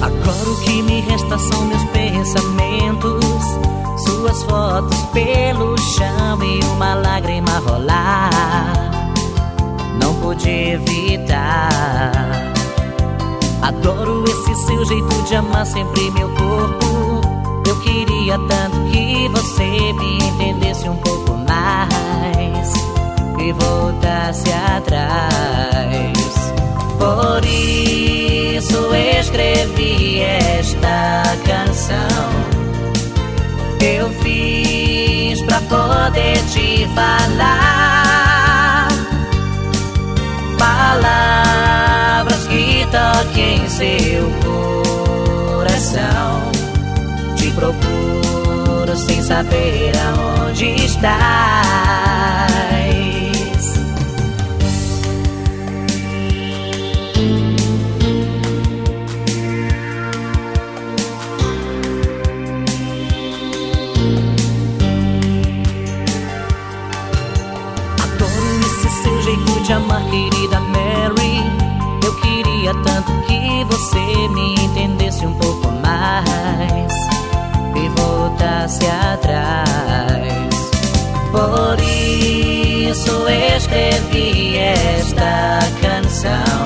Agora o que me resta são meus pensamentos, suas fotos pelo chão e uma lágrima rolar. Não pude evitar. Adoro esse seu jeito de amar sempre meu corpo. Eu queria tanto que você me entendesse um pouco mais e voltasse a poder te falar palavras que toquem seu coração. Te procuro sem saber aonde estás. Te amar, querida Mary. Eu queria tanto que você me entendesse um pouco mais e voltasse atrás. Por isso escrevi esta canção.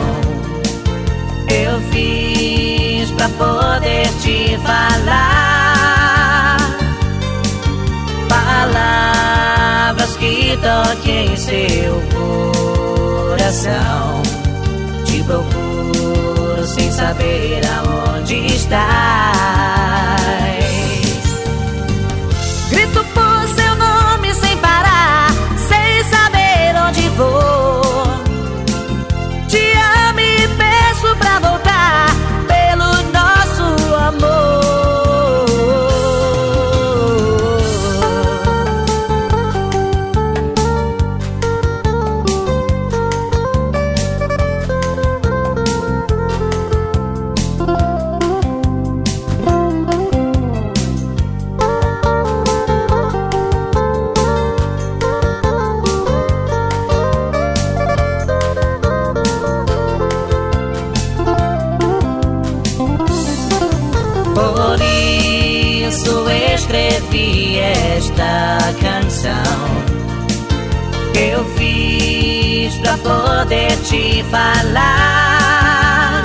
Eu fiz pra poder te falar palavras que toquem seu corpo coração. Te procuro sem saber aonde estás. Poder te falar.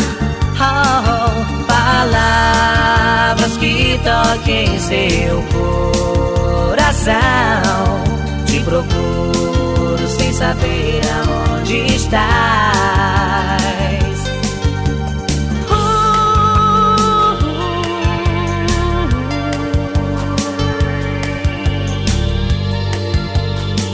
Oh, palavras que toquem seu coração. Te procuro sem saber aonde está.